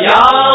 یا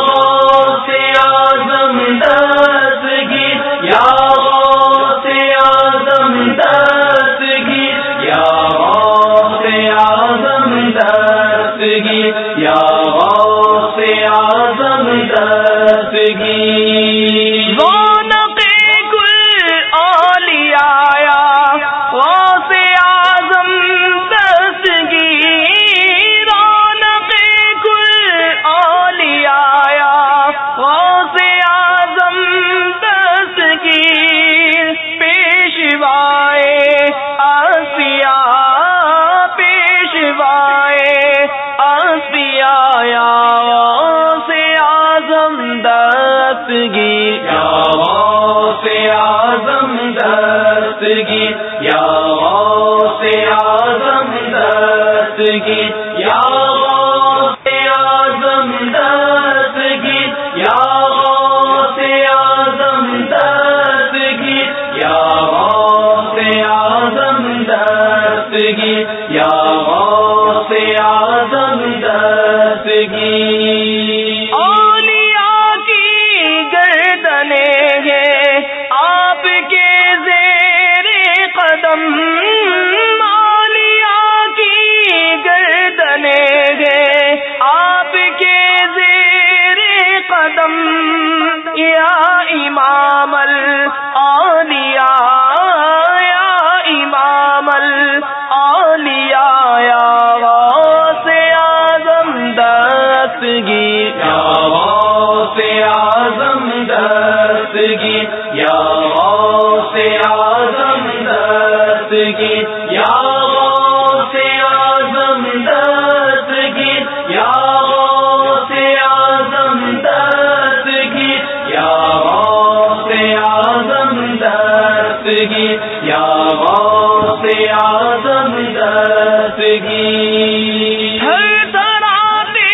زندگی تھراتے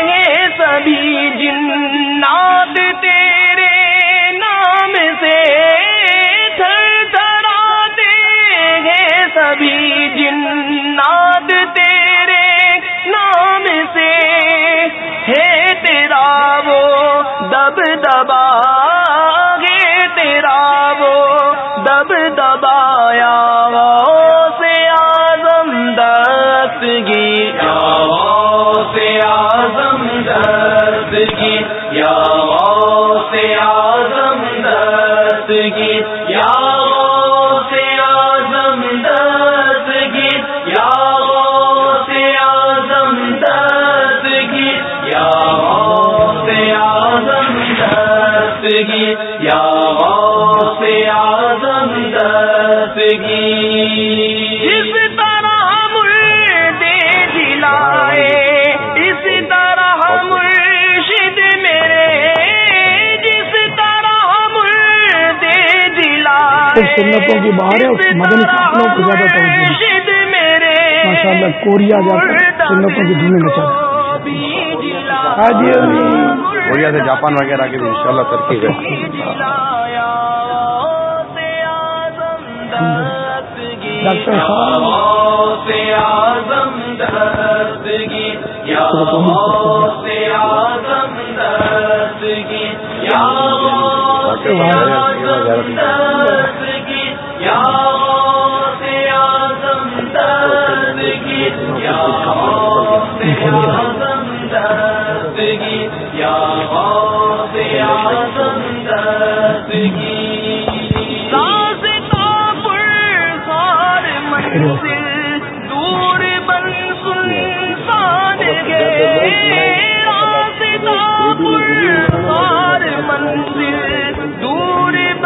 ہیں سبھی جنات تیرے نام سے۔ تھراتے ہیں سبھی جنات تیرے نام سے۔ ہے تیرا وہ دب دبا۔ سنتوں کی باہر ہے اس مدنی سپنوں کو زیادہ توجہ ماشاء اللہ کوریا جا کر سنتوں کی دھونے میں چل کوریا سے جاپان وغیرہ کی بھی ان شاء اللہ ترقی ہے ڈاکٹر صاحب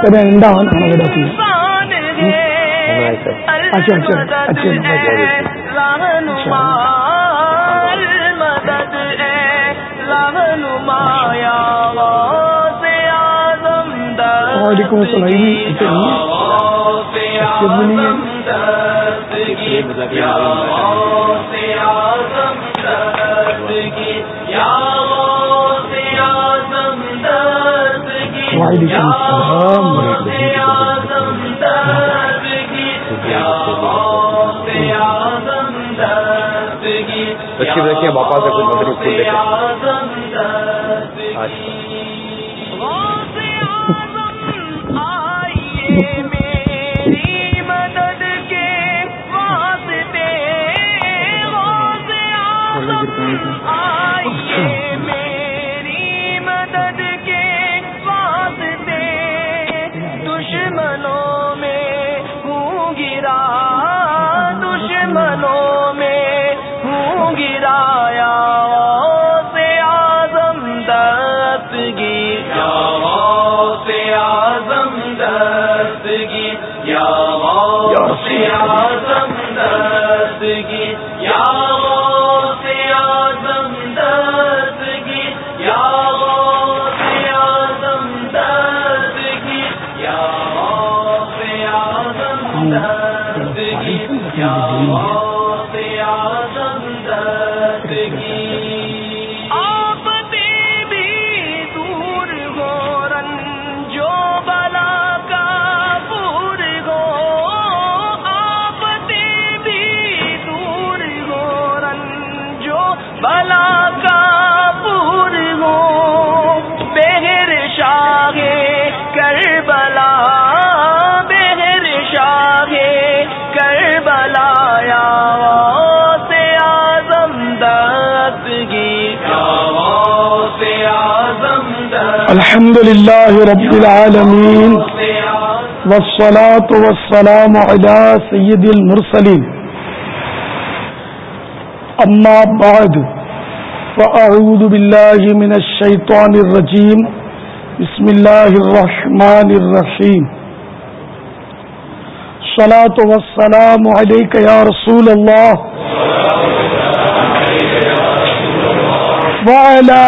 دور اچھا اچھا اچھا مدد ہے لہن مایا وعلیکم السلام وعلیکم السلام باپا سے کچھ مدنی پھول لے کے سے الحمد لله رب العالمين والصلاة والسلام على سيد المرسلين. أما بعد، فأعوذ بالله من الشيطان الرجيم. بسم الله الرحمن الرحيم. صلاة والسلام عليك يا رسول الله. وعلى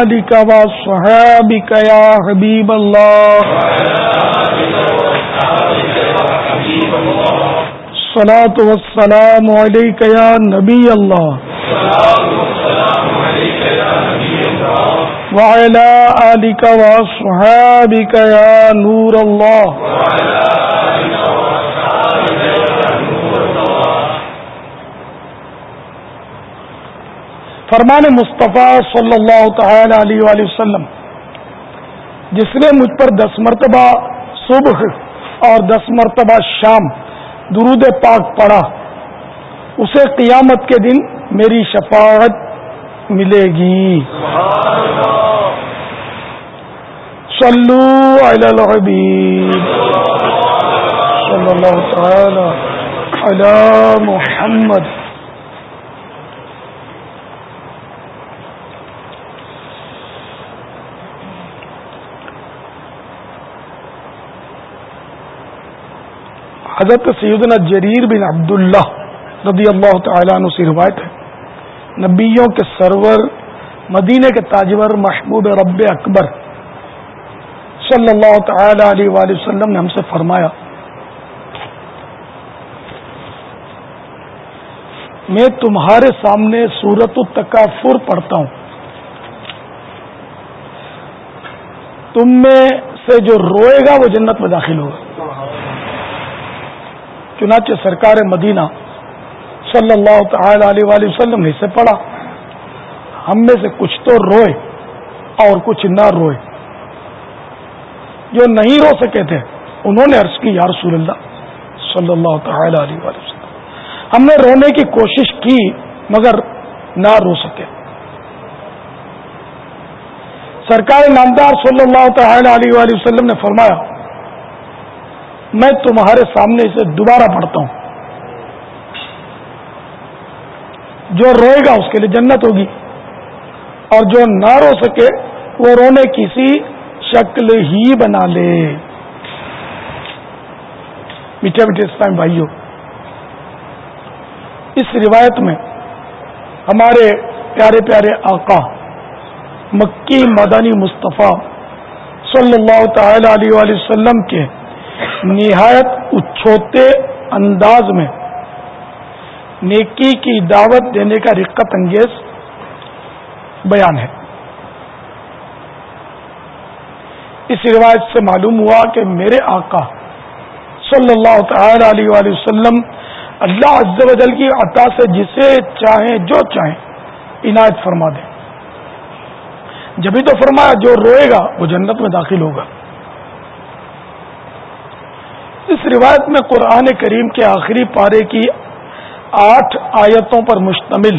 آلك وصحابك يا حبيب الله. صلاة والسلام عليك يا نبي الله. وعلى آلك وصحابك يا نور الله. وعلى آلك وصحابك فرمان مصطفیٰ صلی اللہ تعالی علیہ وآلہ وسلم، جس نے مجھ پر دس مرتبہ صبح اور دس مرتبہ شام درود پاک پڑھا، اسے قیامت کے دن میری شفاعت ملے گی۔ صلو علی الحبیب۔ صلی اللہ تعالی علی محمد۔ حضرت سیدنا جریر بن عبداللہ رضی اللہ تعالیٰ عنہ سے روایت ہے۔ نبیوں کے سرور مدینے کے تاجور محبوب رب اکبر صلی اللہ تعالی علیہ وآلہ وسلم نے ہم سے فرمایا، میں تمہارے سامنے سورت التکافر پڑھتا ہوں۔ تم میں سے جو روئے گا وہ جنت میں داخل ہوگا۔ چنانچہ سرکار مدینہ صلی اللہ تعالی علیہ وآلہ وسلم نے اسے پڑھا۔ ہم میں سے کچھ تو روئے اور کچھ نہ روئے۔ جو نہیں رو سکے تھے، انہوں نے عرض کی، یا رسول اللہ، صلی اللہ تعالی علیہ وآلہ وسلم، ہم نے رونے کی کوشش کی مگر نہ رو سکے۔ سرکار نامدار صلی اللہ تعالی علیہ وآلہ وسلم نے فرمایا میں تمہارے سامنے اسے دوبارہ پڑھتا ہوں۔ جو روئے گا اس کے لیے جنت ہوگی۔ اور جو نہ رو سکے، وہ رونے کسی شکل ہی بنا لے۔ میٹھے میٹھے اسلام بھائیوں اس روایت میں ہمارے پیارے پیارے آقا مکی مدانی مصطفیٰ صلی اللہ تعالی علیہ وآلہ وسلم کے نہایت اچھوتے انداز میں نیکی کی دعوت دینے کا رقت انگیز بیان ہے۔ اس روایت سے معلوم ہوا کہ میرے آقا صلی اللہ تعالی علیہ وآلہ وسلم اللہ عز و جل کی عطا سے جسے چاہیں، جو چاہیں عنایت فرما دے جبھی تو فرمایا، جو روئے گا وہ جنت میں داخل ہوگا۔ اس روایت میں قرآن کریم کے آخری پارے کی آٹھ آیتوں پر مشتمل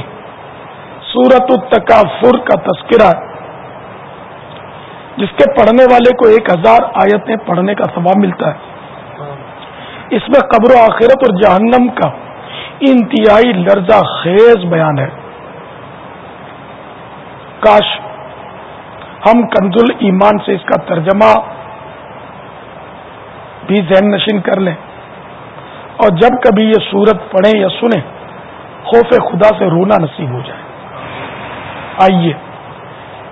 سورت التکافر کا تذکرہ جس کے پڑھنے والے کو ایک ہزار آیتیں پڑھنے کا ثواب ملتا ہے۔ اس میں قبر و آخرت اور جہنم کا انتہائی لرزہ خیز بیان ہے۔ کاش ہم کنز ایمان سے اس کا ترجمہ بھی ذہن نشین کر لیں۔ اور جب کبھی یہ صورت پڑھیں یا سنیں، خوف خدا سے رونا نصیب ہو جائے۔ آئیے،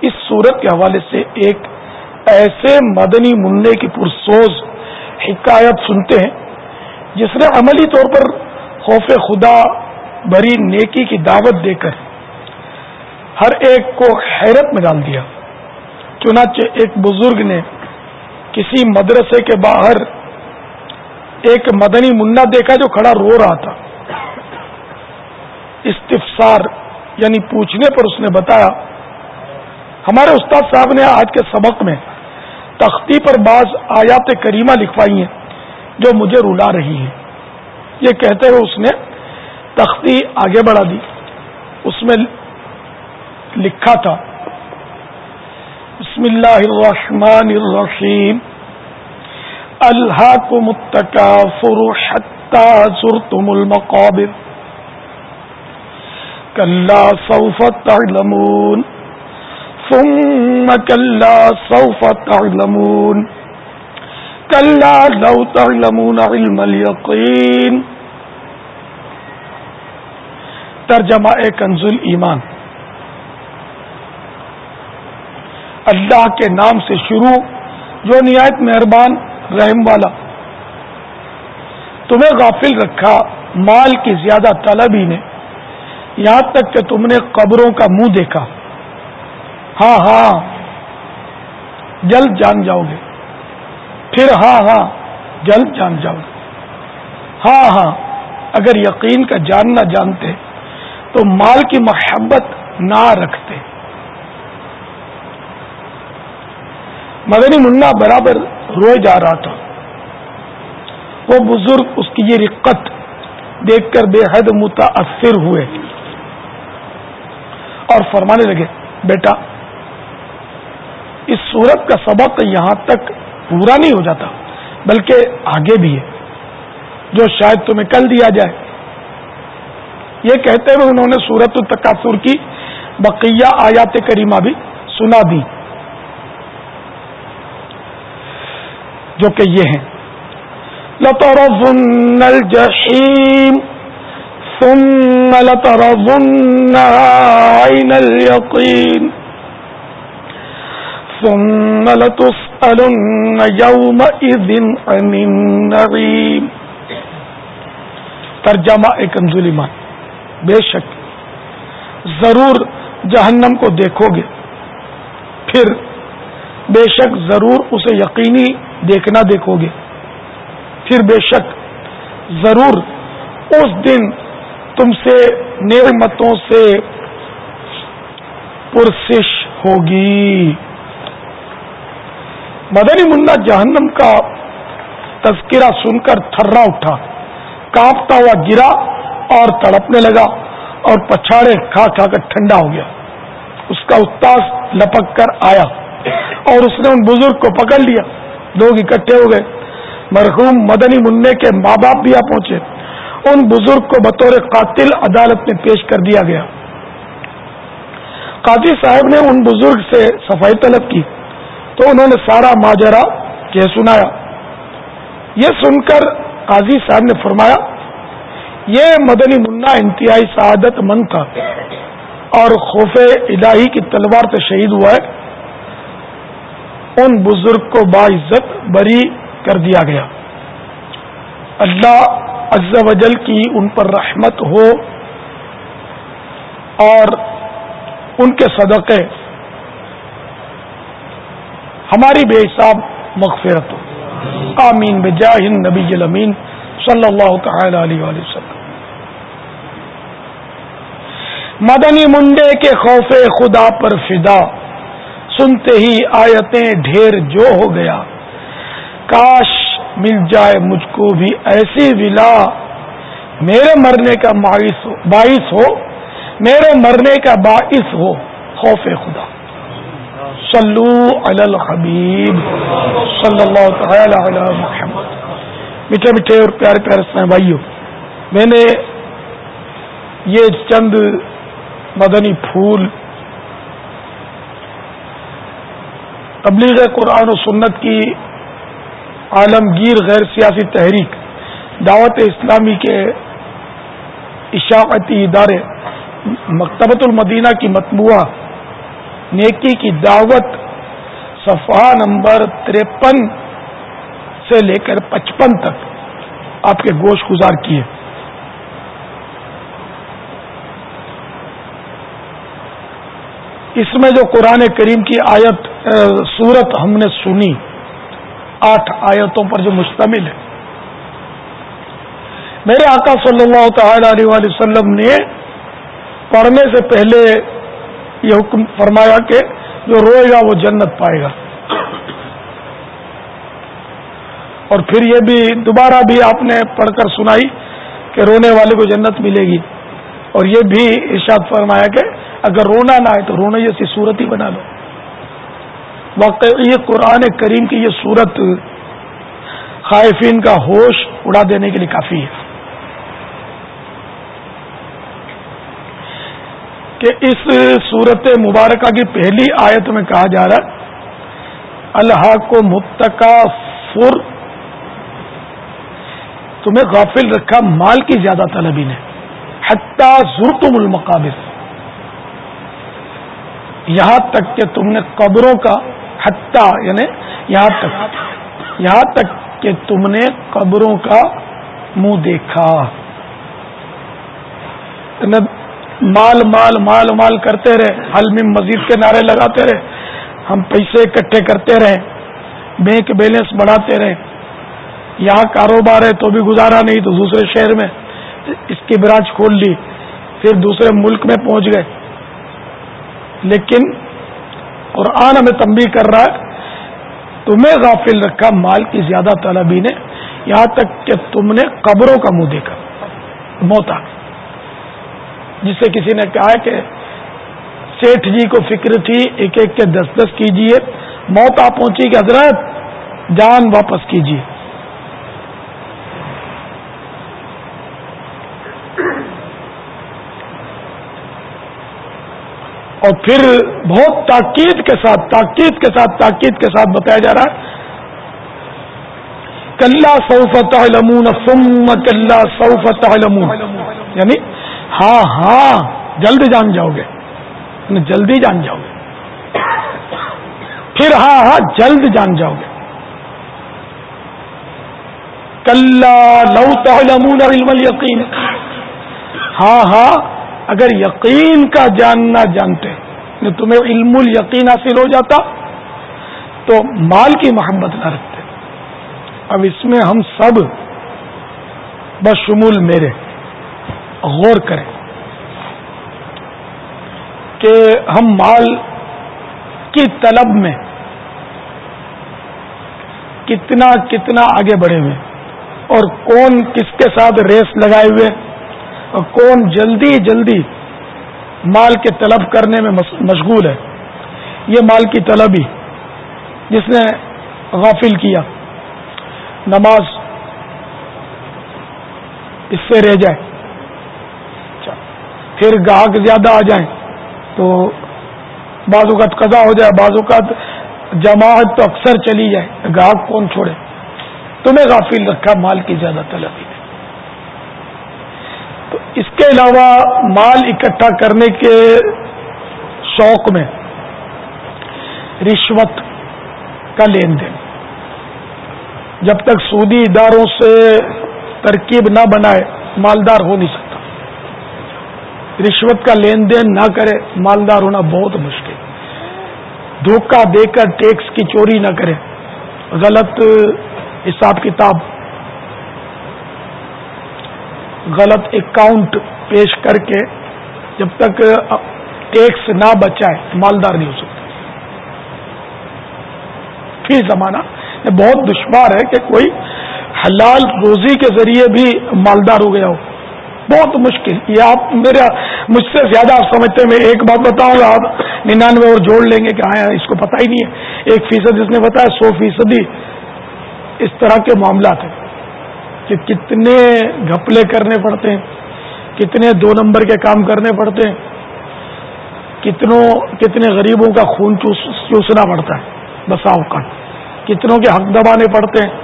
اس صورت کے حوالے سے ایک ایسے مدنی منع کی پرسوز حکایت سنتے ہیں، جس نے عملی طور پر خوف خدا بری نیکی کی دعوت دے کر ہر ایک کو حیرت میں ڈال دیا۔ چنانچہ ایک بزرگ نے کسی مدرسے کے باہر ایک مدنی منا دیکھا جو کھڑا رو رہا تھا۔ استفسار یعنی پوچھنے پر اس نے بتایا، ہمارے استاد صاحب نے آج کے سبق میں تختی پر بعض آیات کریمہ لکھوائی ہیں جو مجھے رلا رہی ہیں۔ یہ کہتے ہوئے اس نے تختی آگے بڑھا دی۔ اس میں لکھا تھا، بسم اللہ الرحمن الرحیم۔ الحاکم التکافر حتی زرتم المقابر. کلا سوف تعلمون. ثم کلا سوف تعلمون. کلا لو تعلمون علم الیقین ترجمہ کنزل ایمان اللہ کے نام سے شروع جو نہایت مہربان رحم والا۔ تمہیں غافل رکھا، مال کی زیادہ طلبی نے۔ یہاں تک کہ تم نے قبروں کا منہ دیکھا۔ ہاں ہاں جلد جان جاؤ گے۔ پھر ہاں ہاں جلد جان جاؤ گے۔ ہاں ہاں اگر یقین کا جاننا جانتے، تو مال کی محبت نہ رکھتے۔ مدنی منا برابر روئے جا رہا تھا۔ وہ بزرگ اس کی یہ رقت دیکھ کر بے حد متاثر ہوئے اور فرمانے لگے، بیٹا، اس صورت کا سبق یہاں تک پورا نہیں ہو جاتا، بلکہ آگے بھی ہے، جو شاید تمہیں کل دیا جائے۔ یہ کہتے ہوئے انہوں نے سورت التکاثر کی بقیہ آیات کریمہ بھی سنا دی۔ جو کہ یہ ہیں۔ لترظن الجحیم ثم لترظن عین اليقین ثم لتسألن يومئذ عن النعیم ترجمہ ایک انزولی بے شک ضرور جہنم کو دیکھو گے۔ پھر بے شک ضرور اسے یقینی دیکھنا دیکھو گے۔ پھر بے شک ضرور اس دن تم سے نعمتوں سے پرسش ہوگی۔ مدنی منا جہنم کا تذکرہ سن کر تھرا اٹھا، کانپتا ہوا گرا اور تڑپنے لگا اور پچھاڑے کھا کھا کر ٹھنڈا ہو گیا۔ اس کا استاذ لپک کر آیا۔ اور اس نے ان بزرگ کو پکڑ لیا۔ لوگ اکٹھے ہو گئے۔ مرحوم مدنی منع کے ماں باپ بھی آ پہنچے۔ ان بزرگ کو بطور قاتل عدالت میں پیش کر دیا گیا۔ قاضی صاحب نے ان بزرگ سے صفائی طلب کی۔ تو انہوں نے سارا ماجرا کہ سنایا۔ یہ سن کر قاضی صاحب نے فرمایا، یہ مدنی منا انتہائی سعادت مند تھا اور خوف الہی کی تلوار سے شہید ہوا ہے۔ ان بزرگ کو باعزت بری کر دیا گیا۔ اللہ عز و جل کی ان پر رحمت ہو اور ان کے صدقے ہماری بے حساب مغفرت ہو۔ آمین۔ بجاہ نبی المین صلی اللہ تعالی علیہ وسلم۔ مدنی منڈے کے خوف خدا پر فدا۔ سنتے ہی آیتیں ڈھیر جو ہو گیا۔ کاش مل جائے مجھ کو بھی ایسی ولا۔ میرے مرنے کا باعث ہو۔ میرے مرنے کا باعث ہو۔ خوف خدا۔ صلو علی الحبیب۔ صلی اللہ تعالی علی محمد۔ میٹھے میٹھے اور پیارے پیارے بھائیوں میں نے یہ چند مدنی پھول تبلیغ قرآن و سنت کی عالمگیر غیر سیاسی تحریک، دعوت اسلامی کے اشاعتی ادارے، مکتبۃ المدینہ کی مطبوعہ، نیکی کی دعوت، صفحہ نمبر تریپن سے لے کر پچپن تک آپ کے گوشت گزار کیے۔ اس میں جو قرآن کریم کی آیت سورت ہم نے سنی، آٹھ آیتوں پر جو مشتمل ہے۔ میرے آقا صلی اللہ تعالی علیہ وسلم نے پڑھنے سے پہلے یہ حکم فرمایا کہ جو روئے گا وہ جنت پائے گا۔ اور پھر یہ بھی دوبارہ بھی آپ نے پڑھ کر سنائی کہ رونے والے کو جنت ملے گی۔ اور یہ بھی ارشاد فرمایا کہ اگر رونا نہ آئے تو رونا جیسی صورت ہی بنا لو۔ واقعی یہ قرآن کریم کی یہ صورت خائفین کا ہوش اڑا دینے کے لیے کافی ہے۔ کہ اس صورت مبارکہ کی پہلی آیت میں کہا جا رہا ہے، اللہ کو متقا فر، تمہیں غافل رکھا مال کی زیادہ طلبی نے حتیٰ زرتم المقابر۔ یہاں تک کہ تم نے قبروں کا حتیٰ یعنی یہاں تک یہاں تک کہ تم نے قبروں کا منہ دیکھا۔ یعنی مال مال مال مال کرتے رہے، حل میں مزید کے نعرے لگاتے رہے، ہم پیسے اکٹھے کرتے رہے، بینک بیلنس بڑھاتے رہے۔ یہاں کاروبار ہے تو بھی گزارا نہیں تو دوسرے شہر میں اس کی برانچ کھول لی، پھر دوسرے ملک میں پہنچ گئے۔ لیکن قرآن ہمیں تنبیہ کر رہا ہے، تمہیں غافل رکھا، مال کی زیادہ طلبی نے، یہاں تک کہ تم نے قبروں کا منہ دیکھا، موت آ جس سے کسی نے کہا کہ سیٹھ جی کو فکر تھی، ایک ایک کے دس دس کیجیے، موت آ پہنچی کہ حضرت جان واپس کیجیے۔ اور پھر بہت تاکید کے ساتھ، تاکید کے ساتھ، تاکید کے ساتھ بتایا جا رہا ہے۔ کلّا سوفت لمون فم کلّا سوفت لمون یعنی ہاں ہاں جلد جان جاؤ گے۔ یعنی جلدی جان جاؤ گے۔ پھر ہاں ہاں جلد جان جاؤ گے۔ کلّا لو تعلمون علم یقین ہاں ہاں اگر یقین کا جاننا جانتے تمہیں علم الیقین حاصل ہو جاتا، تو مال کی محبت نہ رکھتے۔ اب اس میں ہم سب بشمول میرے، غور کریں کہ ہم مال کی طلب میں کتنا کتنا آگے بڑھے ہوئے اور کون کس کے ساتھ ریس لگائے ہوئے اور کون جلدی جلدی مال کے طلب کرنے میں مشغول ہے۔ یہ مال کی طلب ہی جس نے غافل کیا، نماز اس سے رہ جائے۔ اچھا، پھر گاہک زیادہ آ جائیں تو بعض اوقات قضا ہو جائے، بعض اوقات جماعت تو اکثر چلی جائے، گاہک کون چھوڑے؟ تمہیں غافل رکھا، مال کی زیادہ طلبی۔ اس کے علاوہ مال اکٹھا کرنے کے شوق میں رشوت کا لین دین۔ جب تک سودی اداروں سے ترکیب نہ بنائے، مالدار ہو نہیں سکتا۔ رشوت کا لین دین نہ کرے، مالدار ہونا بہت مشکل۔ دھوکہ دے کر ٹیکس کی چوری نہ کرے۔ غلط حساب کتاب غلط اکاؤنٹ پیش کر کے جب تک ٹیکس نہ بچائے، مالدار نہیں ہو سکتا فی زمانہ یہ بہت دشوار ہے کہ کوئی حلال روزی کے ذریعے بھی مالدار ہو گیا ہو۔ بہت مشکل۔ یہ آپ میرا مجھ سے زیادہ آپ سمجھتے ہیں، میں ایک بات بتاؤں گا آپ ننانوے اور جوڑ لیں گے کہ ہاں اس کو پتہ ہی نہیں ہے۔ ایک فیصد اس نے بتایا، سو فیصدی۔ اس طرح کے معاملات ہیں۔ کہ کتنے گھپلے کرنے پڑتے ہیں، کتنے دو نمبر کے کام کرنے پڑتے ہیں، کتنوں، کتنے غریبوں کا خون چوسنا پڑتا ہے بساؤ کا۔ کتنوں کے حق دبانے پڑتے ہیں۔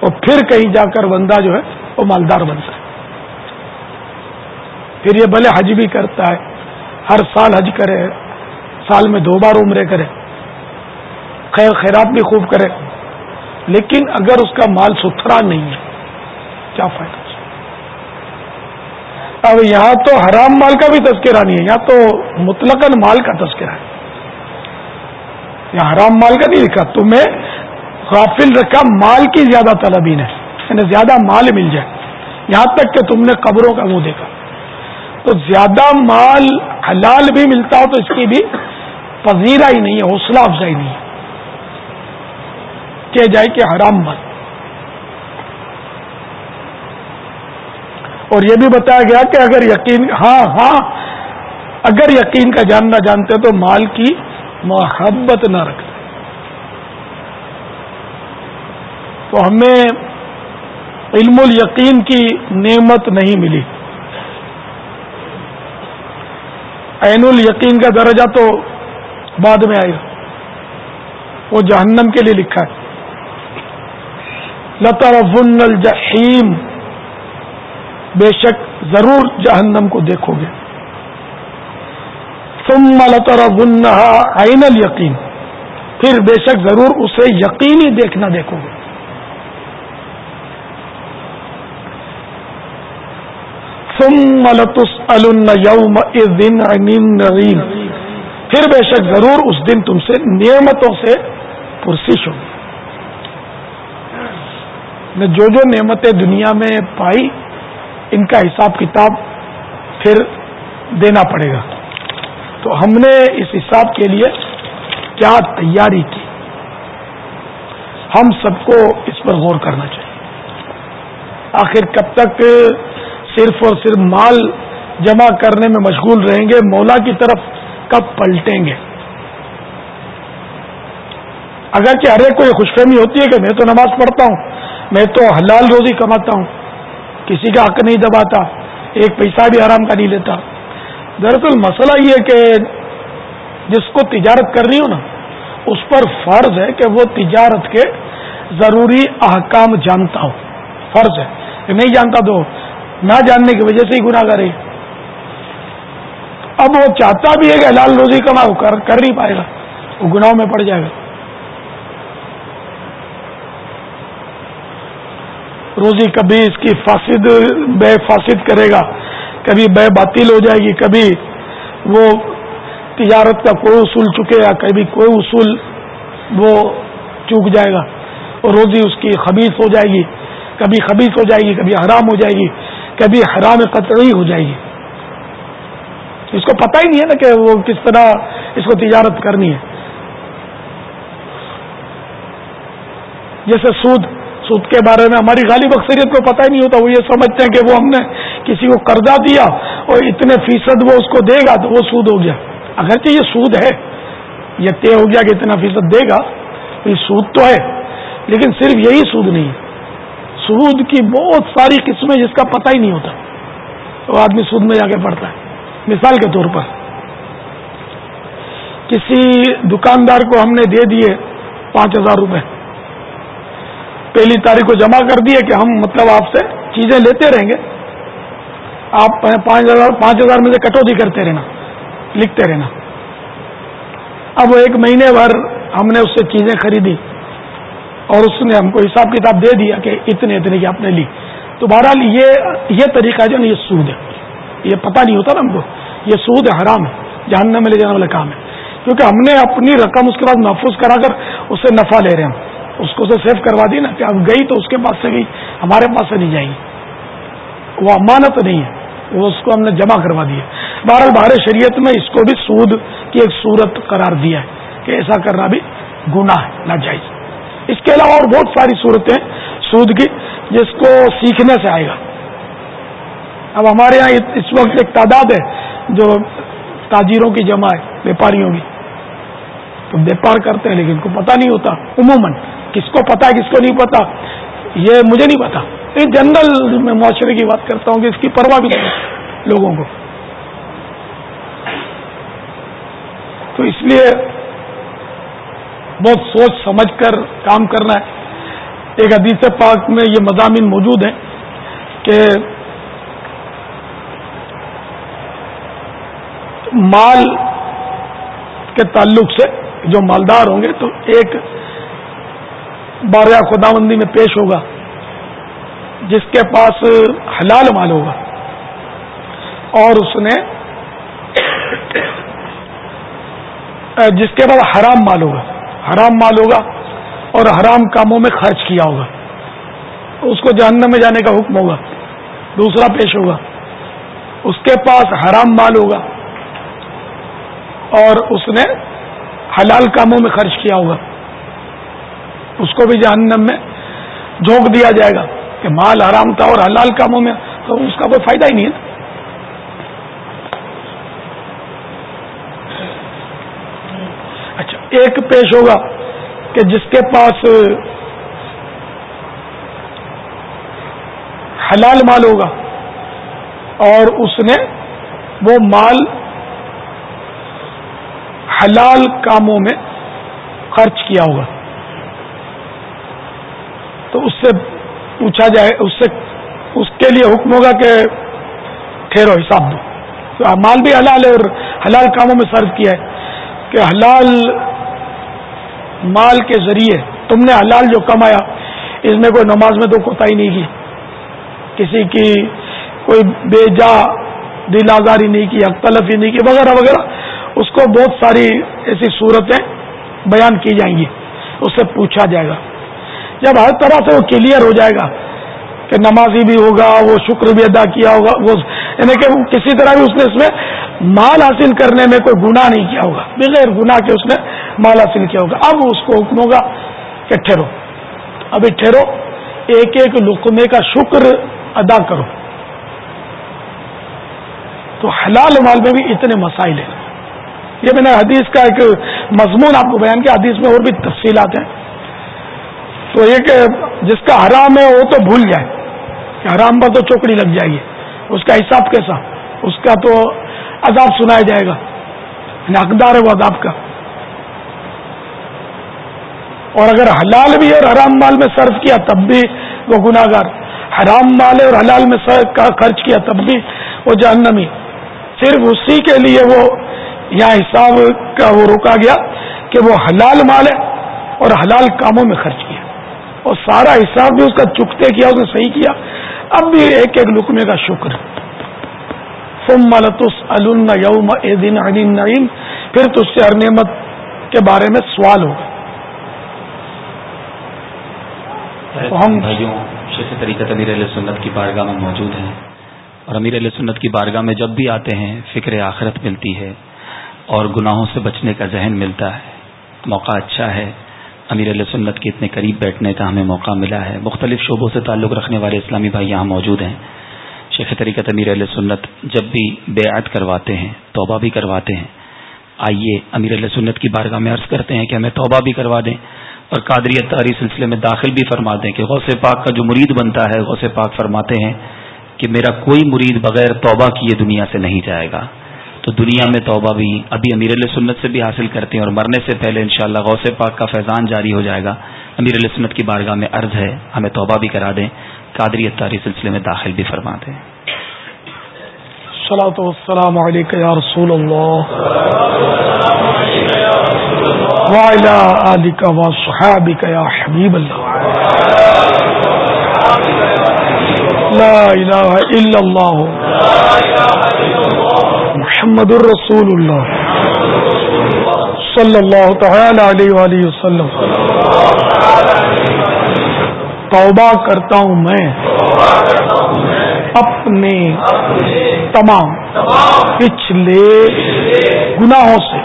اور پھر کہیں جا کر بندہ جو ہے، وہ مالدار بنتا ہے۔ پھر یہ بھلے حج بھی کرتا ہے، ہر سال حج کرے، سال میں دو بار عمرے کرے، خیر خیرات بھی خوب کرے۔ لیکن اگر اس کا مال ستھرا نہیں ہے کیا فائدہ اب یہاں تو حرام مال کا بھی تذکرہ نہیں ہے، یہاں تو مطلق مال کا تذکرہ ہے۔ یہاں حرام مال کا نہیں لکھا، تمہیں غافل رکھا، مال کی زیادہ طلبین ہے یعنی زیادہ مال مل جائے۔ یہاں تک کہ تم نے قبروں کا منہ دیکھا۔ تو زیادہ مال حلال بھی ملتا ہو تو اس کی بھی پذیرا ہی نہیں ہے، حوصلہ افزائی نہیں ہے۔ کہ جائے کہ حرام مال۔ اور یہ بھی بتایا گیا کہ اگر یقین ہاں ہاں اگر یقین کا جاننا جانتے تو مال کی محبت نہ رکھتے۔ تو ہمیں علم الیقین کی نعمت نہیں ملی۔ عین الیقین کا درجہ تو بعد میں آئے گا وہ جہنم کے لیے لکھا ہے۔ لطرفن الجحیم بے شک ضرور جہنم کو دیکھو گے۔ ثم لطرفنها عین الیقین۔ پھر بے شک ضرور اسے یقینی دیکھنا دیکھو گے۔ ثم لتسألن يومئذ عن النعيم پھر بے شک ضرور اس دن تم سے نعمتوں سے پرسش ہوگی۔ میں جو جو نعمتیں دنیا میں پائی ان کا حساب کتاب پھر دینا پڑے گا۔ تو ہم نے اس حساب کے لیے کیا تیاری کی؟ ہم سب کو اس پر غور کرنا چاہیے۔ آخر کب تک صرف اور صرف مال جمع کرنے میں مشغول رہیں گے؟ مولا کی طرف کب پلٹیں گے؟ اگر کہ ہر ایک کو یہ خوش فہمی ہوتی ہے کہ میں تو نماز پڑھتا ہوں، میں تو حلال روزی کماتا ہوں کسی کا حق نہیں دباتا، ایک پیسہ بھی آرام کا نہیں لیتا۔ دراصل مسئلہ یہ کہ جس کو تجارت کرنی ہو نا، اس پر فرض ہے کہ وہ تجارت کے ضروری احکام جانتا ہو۔ فرض ہے۔ کہ نہیں جانتا تو نہ جاننے کی وجہ سے ہی گناہ کرے۔ اب وہ چاہتا بھی ہے کہ حلال روزی کما کر نہیں پائے گا۔ وہ گناہوں میں پڑ جائے گا۔ روزی کبھی اس کی فاسد، بے فاسد کرے گا، کبھی بے باطل ہو جائے گی، کبھی وہ تجارت کا کوئی اصول چکے گا کبھی کوئی اصول وہ چوک جائے گا اور روزی اس کی خبیص ہو جائے گی، کبھی خبیص ہو جائے گی، کبھی حرام ہو جائے گی، کبھی حرام قطعی ہو جائے گی۔ اس کو پتہ ہی نہیں ہے نا کہ وہ کس طرح اس کو تجارت کرنی ہے۔ جیسے سود سود کے بارے میں ہماری غالب اکثریت کو پتہ ہی نہیں ہوتا، وہ یہ سمجھتے ہیں کہ وہ ہم نے کسی کو قرضہ دیا اور اتنے فیصد وہ اس کو دے گا تو وہ سود ہو گیا۔ اگرچہ یہ سود ہے، یہ طے ہو گیا کہ اتنا فیصد دے گا یہ سود تو ہے، لیکن صرف یہی سود نہیں ہے۔ سود کی بہت ساری قسمیں جس کا پتہ ہی نہیں ہوتا۔ وہ آدمی سود میں جا کے پڑتا ہے۔ مثال کے طور پر، کسی دکاندار کو ہم نے دے دیے پانچ ہزار روپے۔ پہلی تاریخ کو جمع کر دیے کہ ہم مطلب آپ سے چیزیں لیتے رہیں گے۔ آپ پانچ ہزار پانچ ہزار میں سے کٹوتی کرتے رہنا، لکھتے رہنا۔ اب وہ ایک مہینے بھر ہم نے اس سے چیزیں خریدی اور اس نے ہم کو حساب کتاب دے دیا کہ اتنے اتنے کی آپ نے لی۔ تو بہرحال یہ یہ طریقہ جو نا، یہ سود ہے۔ یہ پتہ نہیں ہوتا نا ہم کو۔ یہ سود ہے، حرام ہے۔ جاننے میں لے جانے والا کام ہے۔ کیونکہ ہم نے اپنی رقم اس کے بعد محفوظ کرا کر اس سے نفع لے رہے ہیں۔ اس کو سیو کروا دی نا کہ اب گئی تو اس کے پاس سے گئی، ہمارے پاس سے نہیں جائے گی۔ وہ امانت نہیں ہے، وہ اس کو ہم نے جمع کروا دی بہرحال بہار شریعت میں اس کو بھی سود کی ایک صورت قرار دیا ہے کہ ایسا کرنا بھی گناہ ہے، ناجائز۔ اس کے علاوہ اور بہت ساری صورتیں سود کی جس کو سیکھنے سے آئے گا۔ اب ہمارے یہاں اس وقت ایک تعداد ہے جو تاجروں کی جمع ہے، ویپاریوں کی۔ تو ویپار کرتے ہیں لیکن ان کو پتہ نہیں ہوتا، عموماً۔ کس کو پتا ہے، کس کو نہیں پتا؟ یہ مجھے نہیں پتا۔ جنرل میں معاشرے کی بات کرتا ہوں کہ اس کی پرواہ بھی نہیں لوگوں کو۔ تو اس لیے بہت سوچ سمجھ کر کام کرنا ہے۔ ایک حدیث پاک میں یہ مضامین موجود ہیں کہ مال کے تعلق سے جو مالدار ہوں گے تو ایک بارہ خدا بندی میں پیش ہوگا، جس کے پاس حلال مال ہوگا۔ اور اس نے جس کے بعد حرام مال ہوگا۔ حرام مال ہوگا اور حرام کاموں میں خرچ کیا ہوگا۔ اس کو جہنم میں جانے کا حکم ہوگا۔ دوسرا پیش ہوگا۔ اس کے پاس حرام مال ہوگا اور اس نے حلال کاموں میں خرچ کیا ہوگا۔ اس کو بھی جہنم میں جھونک دیا جائے گا کہ مال حرام تھا اور حلال کاموں میں، تو اس کا کوئی فائدہ ہی نہیں ہے اچھا ایک پیش ہوگا کہ جس کے پاس حلال مال ہوگا اور اس نے وہ مال حلال کاموں میں خرچ کیا ہوگا۔ تو اس سے پوچھا جائے، اس سے اس کے لیے حکم ہوگا کہ ٹھہرو، حساب دو۔ تو مال بھی حلال ہے اور حلال کاموں میں صرف کیا ہے کہ حلال مال کے ذریعے تم نے حلال جو کمایا، اس میں کوئی نماز میں تو کوتا ہی نہیں کی۔ کسی کی کوئی بے جا دل آزاری نہیں کی اختلف ہی نہیں کی، وغیرہ وغیرہ۔ اس کو بہت ساری ایسی صورتیں بیان کی جائیں گی۔ اس سے پوچھا جائے گا۔ جب ہر طرح سے وہ کلیئر ہو جائے گا کہ نمازی بھی ہوگا، وہ شکر بھی ادا کیا ہوگا، وہ یعنی کہ کسی طرح بھی اس نے اس میں مال حاصل کرنے میں کوئی گناہ نہیں کیا ہوگا، بغیر گناہ کے اس نے مال حاصل کیا ہوگا۔ اب اس کو حکم ہوگا کہ ٹھہرو۔ ابھی ٹھہرو، ایک ایک لقمے کا شکر ادا کرو۔ تو حلال مال میں بھی اتنے مسائل ہیں۔ یہ میں نے حدیث کا ایک مضمون آپ کو بیان کیا، حدیث میں اور بھی تفصیلات ہیں۔ تو یہ کہ جس کا حرام ہے وہ تو بھول جائے کہ حرام پر تو چوکڑی لگ جائے گی۔ اس کا حساب کیسا؟ اس کا تو عذاب سنایا جائے گا۔ یعنی حقدار ہے وہ عذاب کا۔ اور اگر حلال بھی اور حرام مال میں صرف کیا تب بھی وہ گناہ گار حرام مال اور حلال میں خرچ کیا تب بھی وہ جہنمی۔ صرف اسی کے لیے وہ یہاں حساب کا وہ روکا گیا کہ وہ حلال مال ہے اور حلال کاموں میں خرچ کیا۔ اور سارا حساب بھی اس کا چکتے کیا اس نے صحیح کیا۔ اب بھی ایک ایک لکمے کا شکر۔ یوم نعیم پھر تو اس سے ہر نعمت کے بارے میں سوال ہوگا۔ تو ہم شیخ طریقت امیر علیہ سنت کی بارگاہ میں موجود ہیں۔ اور امیر علیہ سنت کی بارگاہ میں جب بھی آتے ہیں فکر آخرت ملتی ہے اور گناہوں سے بچنے کا ذہن ملتا ہے۔ موقع اچھا ہے۔ امیر علیہ سنت کے اتنے قریب بیٹھنے کا ہمیں موقع ملا ہے۔ مختلف شعبوں سے تعلق رکھنے والے اسلامی بھائی یہاں موجود ہیں۔ شیخ طریقت امیر علیہ سنت جب بھی بیعت کرواتے ہیں، توبہ بھی کرواتے ہیں۔ آئیے امیر علیہ سنت کی بارگاہ میں عرض کرتے ہیں کہ ہمیں توبہ بھی کروا دیں اور قادریت تاری سلسلے میں داخل بھی فرما دیں کہ غوث پاک کا جو مرید بنتا ہے، غوث پاک فرماتے ہیں کہ میرا کوئی مرید بغیر توبہ کیے دنیا سے نہیں جائے گا۔ تو دنیا میں توبہ بھی ابھی امیر علیہ سنت سے بھی حاصل کرتے ہیں اور مرنے سے پہلے انشاءاللہ غوث پاک کا فیضان جاری ہو جائے گا۔ امیر علیہ سنت کی بارگاہ میں عرض ہے، ہمیں توبہ بھی کرا دیں۔ قادری اتاری سلسلے میں داخل بھی فرما دیں والسلام علیکہ یا رسول اللہ۔ یا حبیب اللہ۔ لا الہ الا اللہ محمد الرسول اللہ صلی اللہ تعالی علیہ وآلہ وسلم. توبہ کرتا ہوں میں. اپنے تمام پچھلے گناہوں سے.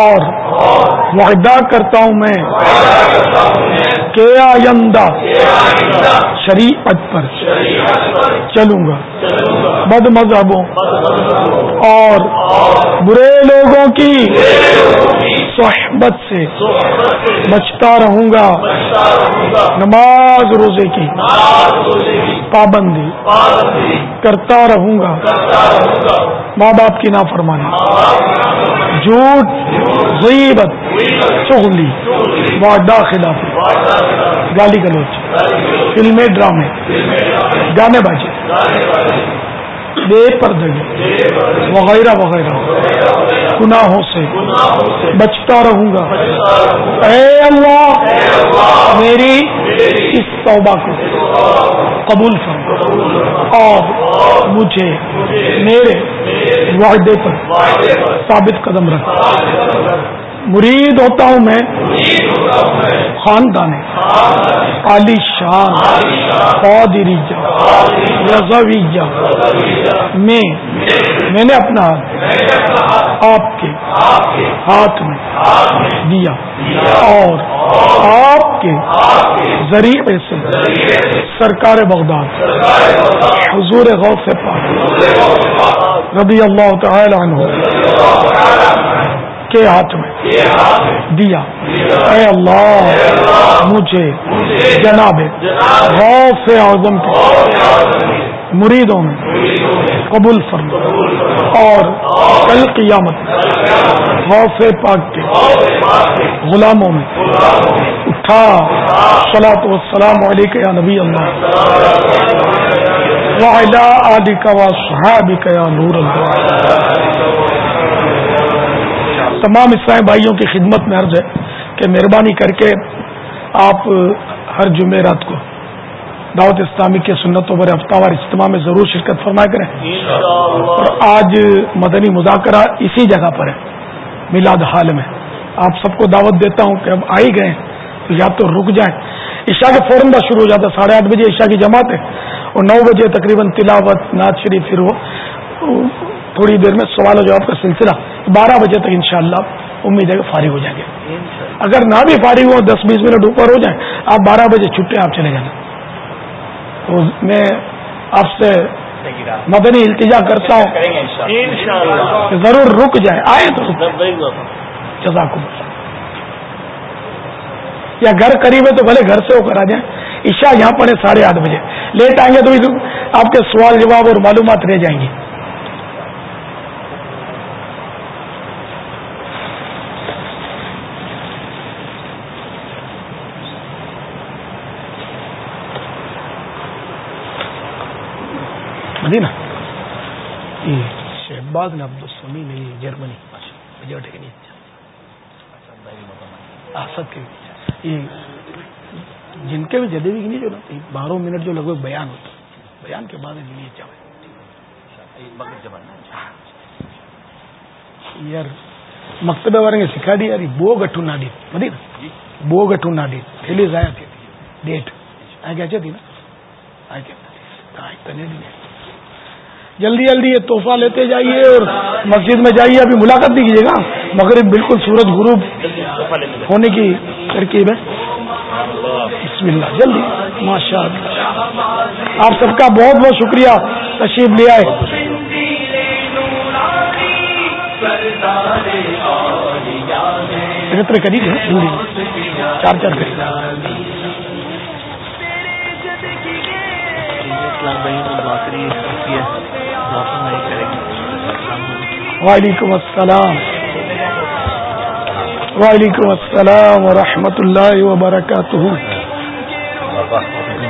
اور وعدہ کرتا ہوں میں. کہ آئندہ شریعت پر چلوں گا بد مذہبوں اور برے لوگوں کی صحبت سے بچتا رہوں گا۔ نماز روزے کی پابندی کرتا رہوں گا۔ ماں باپ کی نافرمانی۔ جھوٹ غیبت چغلی وعدہ خلاف۔ گالی گلوچ۔ فلمیں ڈرامے۔ گانے بازی۔ بے پردگی، وغیرہ وغیرہ۔ گناہوں سے بچتا رہوں گا۔ اے اللہ، میری اس توبہ کو قبول فرما۔ اور مجھے میرے وعدے پر ثابت قدم رکھ۔ مرید ہوتا ہوں میں خاندان۔ علی شان۔ قادریجا رضویجا میں میں۔ نے اپنا ہاتھ آپ کے ہاتھ میں دیا۔ اور آپ کے ذریعے سے سرکار بغداد حضور غوث پاک رضی اللہ تعالی عنہ۔ کے ہاتھ میں دیا۔ اے اللہ، مجھے جناب غوث اعظم کے مریدوں میں قبول فرما۔ اور کل قیامت غوث پاک کے غلاموں میں اٹھا۔ سلاۃ وسلام علیک یا نبی اللہ۔ وعلا علی کا صحابک یا نور اللہ۔ تمام اسلام بھائیوں کی خدمت میں عرض ہے کہ مہربانی کر کے آپ ہر جمعرات کو دعوت اسلامی کے سنتوں پر ہفتہ وار اجتماع میں ضرور شرکت فرمایا کریں۔ اور آج مدنی مذاکرہ اسی جگہ پر ہے میلاد حال میں۔ آپ سب کو دعوت دیتا ہوں کہ اب آئی گئے تو یا تو رک جائیں۔ عشاء کے فوراً بعد شروع ہو جاتا ہے ساڑھے آٹھ بجے عشاء کی جماعت ہے اور نو بجے تقریباً تلاوت ناز شریف پھر وہ تھوڑی دیر میں سوال و جواب کا سلسلہ بارہ بجے تک انشاءاللہ امید ہے کہ فارغ ہو جائیں گے۔ اگر نہ بھی فارغ ہو دس بیس منٹ اوپر ہو جائیں آپ بارہ بجے چھٹے آپ چلے جانا۔ تو میں آپ سے مدنی التجا کرتا ہوں۔ ضرور رک جائیں۔ آئے تو جزاک یا گھر قریب ہے تو بھلے گھر سے ہو کر آ جائیں۔ عشاء یہاں پڑے ساڑھے آٹھ بجے۔ لیٹ آئیں گے تو آپ کے سوال جواب اور معلومات رہ جائیں گی۔ مدینہ یہ شہباز نے عبد السمی نے جرمنی یہ جن کے بھی جدید کی نہیں جو نا بارہ منٹ جو لگ بھگ بیان ہوتا بیان کے بعد لیے چاہے یار مکتبہ والے نے سکھا دی یار بو گٹھو ناڈی مدینہ بو گٹھو ناڈی پھیلی ضائع تھی ڈیٹ آئے کیا تھی نا آئے کیا جلدی جلدی یہ تحفہ لیتے جائیے اور مسجد میں جائیے ابھی ملاقات بھی کیجیے گا۔ مغرب بالکل سورج غروب ہونے کی ترکیب ہے۔ بسم اللہ جلدی۔ ماشاء اللہ۔ آپ سب کا بہت بہت شکریہ۔ تشریف لے آئے۔ قریب ہے چار چار قریب وعلیکم السلام. وعلیکم السلام ورحمۃ اللہ وبرکاتہ.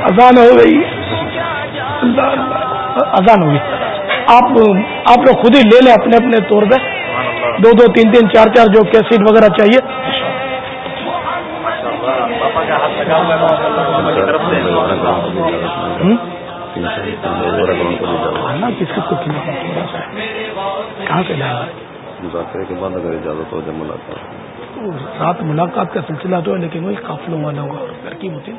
اذان ہو گئی؟ اذان ہو گئی. آپ آپ لوگ خود ہی لے لیں اپنے اپنے طور پہ. دو دو تین تین چار چار جو کیسٹ وغیرہ چاہیے. کس کس کو کہاں سے لایا مذاکرے کے بعد اگر اجازت ہو جائے ملاقات رات ملاقات کا سلسلہ تو ہے لیکن وہی قافلوں والا ہوگا اور ترکیب ہوتی ہے۔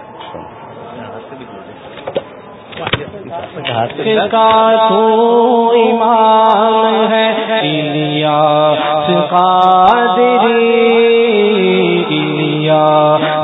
سکھا ایمان